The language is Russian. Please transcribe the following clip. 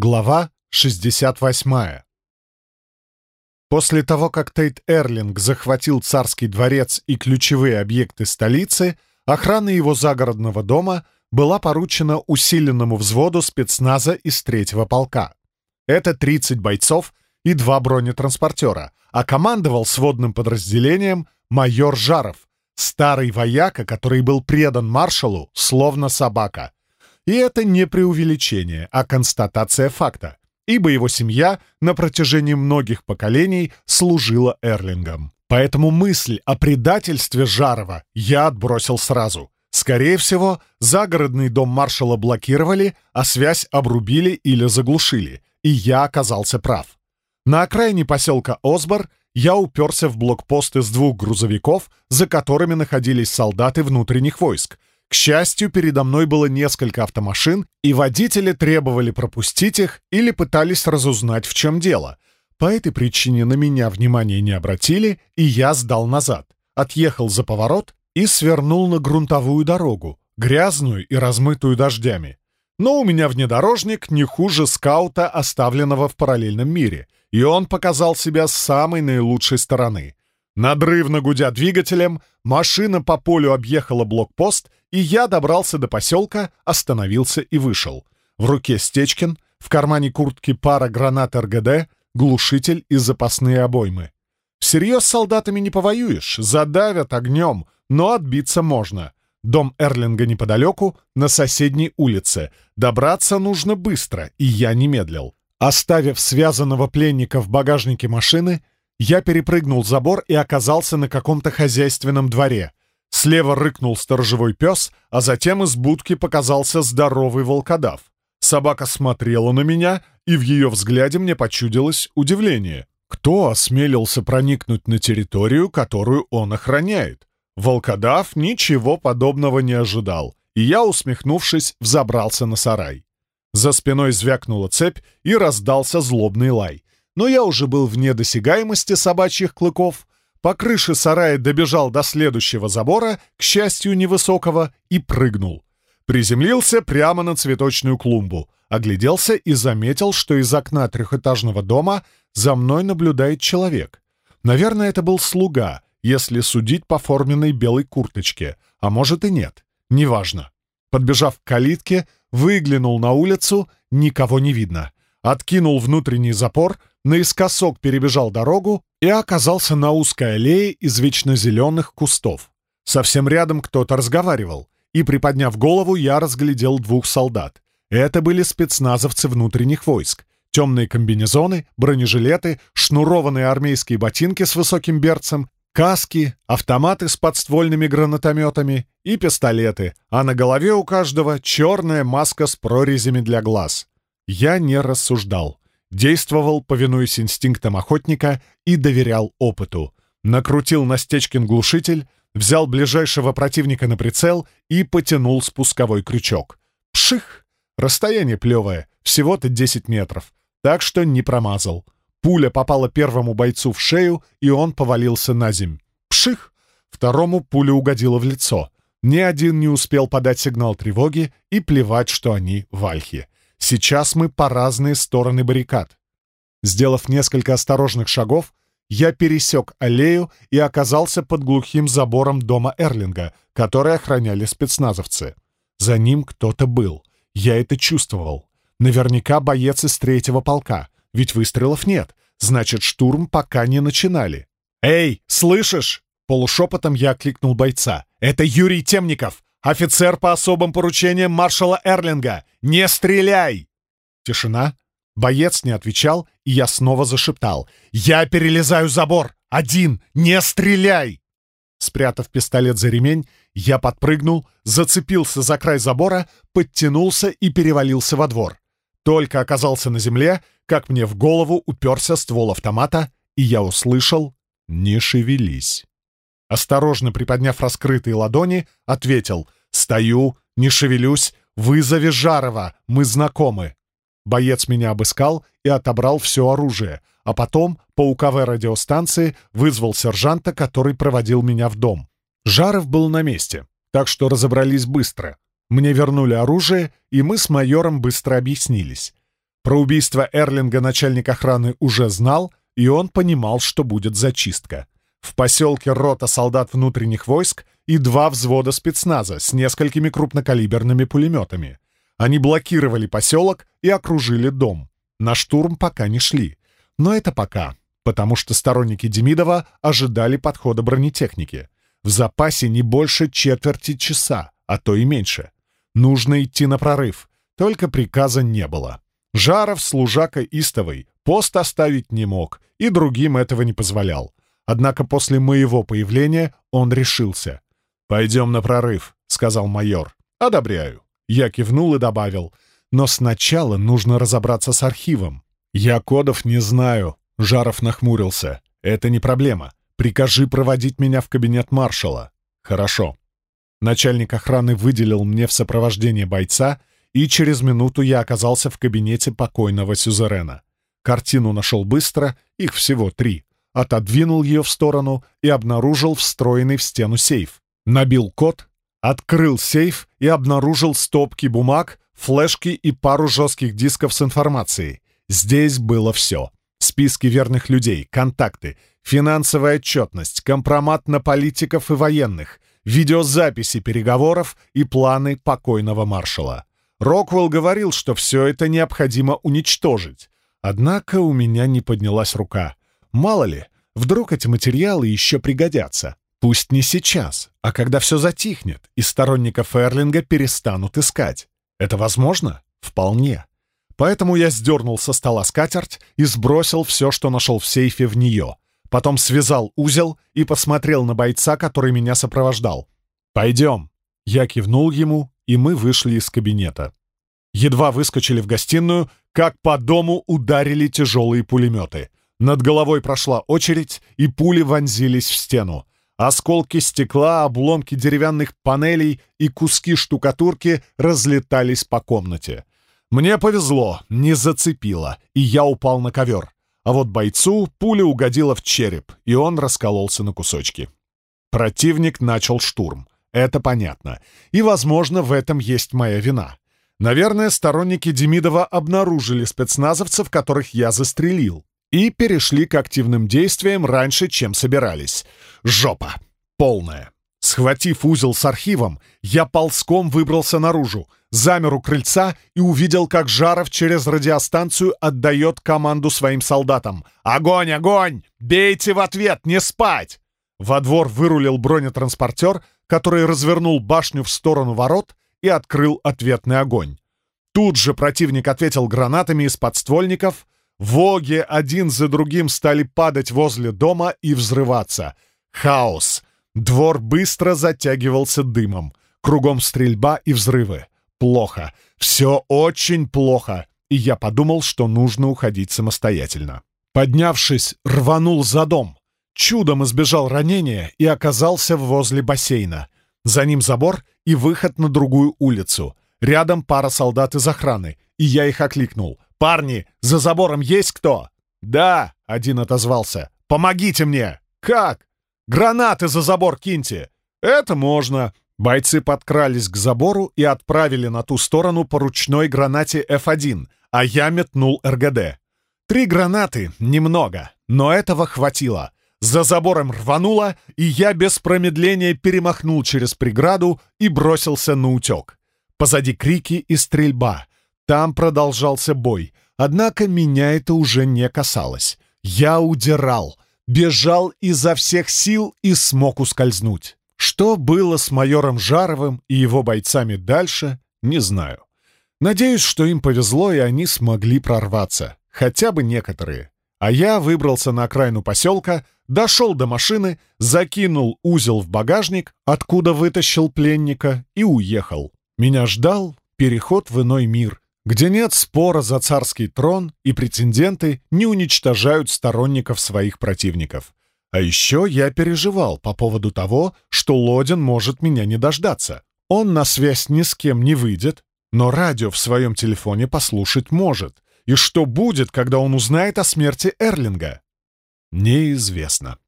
Глава 68. После того, как Тейт Эрлинг захватил царский дворец и ключевые объекты столицы, охрана его загородного дома была поручена усиленному взводу спецназа из третьего полка. Это 30 бойцов и два бронетранспортера, а командовал сводным подразделением майор Жаров, старый вояка, который был предан маршалу, словно собака — и это не преувеличение, а констатация факта, ибо его семья на протяжении многих поколений служила Эрлингом. Поэтому мысль о предательстве Жарова я отбросил сразу. Скорее всего, загородный дом маршала блокировали, а связь обрубили или заглушили, и я оказался прав. На окраине поселка Осбор я уперся в блокпост из двух грузовиков, за которыми находились солдаты внутренних войск, к счастью, передо мной было несколько автомашин, и водители требовали пропустить их или пытались разузнать, в чем дело. По этой причине на меня внимания не обратили, и я сдал назад, отъехал за поворот и свернул на грунтовую дорогу, грязную и размытую дождями. Но у меня внедорожник не хуже скаута, оставленного в параллельном мире, и он показал себя с самой наилучшей стороны. Надрывно гудя двигателем, машина по полю объехала блокпост, и я добрался до поселка, остановился и вышел. В руке Стечкин, в кармане куртки пара гранат РГД, глушитель и запасные обоймы. Всерьез с солдатами не повоюешь, задавят огнем, но отбиться можно. Дом Эрлинга неподалеку, на соседней улице. Добраться нужно быстро, и я не медлил. Оставив связанного пленника в багажнике машины, я перепрыгнул забор и оказался на каком-то хозяйственном дворе. Слева рыкнул сторожевой пес, а затем из будки показался здоровый волкодав. Собака смотрела на меня, и в ее взгляде мне почудилось удивление. Кто осмелился проникнуть на территорию, которую он охраняет? Волкодав ничего подобного не ожидал, и я, усмехнувшись, взобрался на сарай. За спиной звякнула цепь и раздался злобный лай но я уже был вне досягаемости собачьих клыков. По крыше сарая добежал до следующего забора, к счастью, невысокого, и прыгнул. Приземлился прямо на цветочную клумбу, огляделся и заметил, что из окна трехэтажного дома за мной наблюдает человек. Наверное, это был слуга, если судить по форменной белой курточке, а может и нет, неважно. Подбежав к калитке, выглянул на улицу, никого не видно. Откинул внутренний запор, наискосок перебежал дорогу и оказался на узкой аллее из вечно зеленых кустов. Совсем рядом кто-то разговаривал, и, приподняв голову, я разглядел двух солдат. Это были спецназовцы внутренних войск. Темные комбинезоны, бронежилеты, шнурованные армейские ботинки с высоким берцем, каски, автоматы с подствольными гранатометами и пистолеты, а на голове у каждого черная маска с прорезями для глаз. Я не рассуждал. Действовал, повинуясь инстинктам охотника, и доверял опыту. Накрутил на Стечкин глушитель, взял ближайшего противника на прицел и потянул спусковой крючок. Пших! Расстояние плевое, всего-то 10 метров, так что не промазал. Пуля попала первому бойцу в шею, и он повалился на земь. Пших! Второму пуля угодила в лицо. Ни один не успел подать сигнал тревоги и плевать, что они в альхе. Сейчас мы по разные стороны баррикад. Сделав несколько осторожных шагов, я пересек аллею и оказался под глухим забором дома Эрлинга, который охраняли спецназовцы. За ним кто-то был. Я это чувствовал. Наверняка боец из третьего полка, ведь выстрелов нет. Значит, штурм пока не начинали. «Эй, слышишь?» Полушепотом я окликнул бойца. «Это Юрий Темников! Офицер по особым поручениям маршала Эрлинга! Не стреляй!» Тишина. Боец не отвечал, и я снова зашептал. «Я перелезаю забор! Один! Не стреляй!» Спрятав пистолет за ремень, я подпрыгнул, зацепился за край забора, подтянулся и перевалился во двор. Только оказался на земле, как мне в голову уперся ствол автомата, и я услышал «Не шевелись». Осторожно приподняв раскрытые ладони, ответил «Стою, не шевелюсь, вызови Жарова, мы знакомы». Боец меня обыскал и отобрал все оружие, а потом по УКВ радиостанции вызвал сержанта, который проводил меня в дом. Жаров был на месте, так что разобрались быстро. Мне вернули оружие, и мы с майором быстро объяснились. Про убийство Эрлинга начальник охраны уже знал, и он понимал, что будет зачистка. В поселке рота солдат внутренних войск и два взвода спецназа с несколькими крупнокалиберными пулеметами. Они блокировали поселок и окружили дом. На штурм пока не шли. Но это пока, потому что сторонники Демидова ожидали подхода бронетехники. В запасе не больше четверти часа, а то и меньше. Нужно идти на прорыв, только приказа не было. Жаров, служака истовый, пост оставить не мог и другим этого не позволял. Однако после моего появления он решился. «Пойдем на прорыв», — сказал майор. «Одобряю». Я кивнул и добавил. «Но сначала нужно разобраться с архивом». «Я кодов не знаю», — Жаров нахмурился. «Это не проблема. Прикажи проводить меня в кабинет маршала». «Хорошо». Начальник охраны выделил мне в сопровождение бойца, и через минуту я оказался в кабинете покойного сюзерена. Картину нашел быстро, их всего три. Отодвинул ее в сторону и обнаружил встроенный в стену сейф. Набил код, открыл сейф и обнаружил стопки бумаг, флешки и пару жестких дисков с информацией. Здесь было все. Списки верных людей, контакты, финансовая отчетность, компромат на политиков и военных, видеозаписи переговоров и планы покойного маршала. Роквелл говорил, что все это необходимо уничтожить. Однако у меня не поднялась рука. Мало ли, вдруг эти материалы еще пригодятся. Пусть не сейчас, а когда все затихнет, и сторонников Эрлинга перестанут искать. Это возможно? Вполне. Поэтому я сдернул со стола скатерть и сбросил все, что нашел в сейфе, в нее. Потом связал узел и посмотрел на бойца, который меня сопровождал. «Пойдем». Я кивнул ему, и мы вышли из кабинета. Едва выскочили в гостиную, как по дому ударили тяжелые пулеметы. Над головой прошла очередь, и пули вонзились в стену. Осколки стекла, обломки деревянных панелей и куски штукатурки разлетались по комнате. Мне повезло, не зацепило, и я упал на ковер. А вот бойцу пуля угодила в череп, и он раскололся на кусочки. Противник начал штурм. Это понятно. И, возможно, в этом есть моя вина. Наверное, сторонники Демидова обнаружили спецназовцев, которых я застрелил, и перешли к активным действиям раньше, чем собирались. Жопа. Полная. Схватив узел с архивом, я ползком выбрался наружу, замер у крыльца и увидел, как Жаров через радиостанцию отдает команду своим солдатам. «Огонь, огонь! Бейте в ответ, не спать!» Во двор вырулил бронетранспортер, который развернул башню в сторону ворот и открыл ответный огонь. Тут же противник ответил гранатами из подствольников. Воги один за другим стали падать возле дома и взрываться. Хаос. Двор быстро затягивался дымом. Кругом стрельба и взрывы. Плохо. Все очень плохо. И я подумал, что нужно уходить самостоятельно. Поднявшись, рванул за дом. Чудом избежал ранения и оказался возле бассейна. За ним забор и выход на другую улицу. Рядом пара солдат из охраны, и я их окликнул. «Парни, за забором есть кто?» «Да», — один отозвался. «Помогите мне!» «Как?» «Гранаты за забор киньте!» «Это можно!» Бойцы подкрались к забору и отправили на ту сторону по ручной гранате F1, а я метнул РГД. Три гранаты — немного, но этого хватило. За забором рвануло, и я без промедления перемахнул через преграду и бросился на утек. Позади крики и стрельба. Там продолжался бой, однако меня это уже не касалось. Я удирал, бежал изо всех сил и смог ускользнуть. Что было с майором Жаровым и его бойцами дальше, не знаю. Надеюсь, что им повезло, и они смогли прорваться. Хотя бы некоторые. А я выбрался на окраину поселка, дошел до машины, закинул узел в багажник, откуда вытащил пленника, и уехал. Меня ждал переход в иной мир, где нет спора за царский трон, и претенденты не уничтожают сторонников своих противников. А еще я переживал по поводу того, что Лодин может меня не дождаться. Он на связь ни с кем не выйдет, но радио в своем телефоне послушать может — и что будет, когда он узнает о смерти Эрлинга? Неизвестно.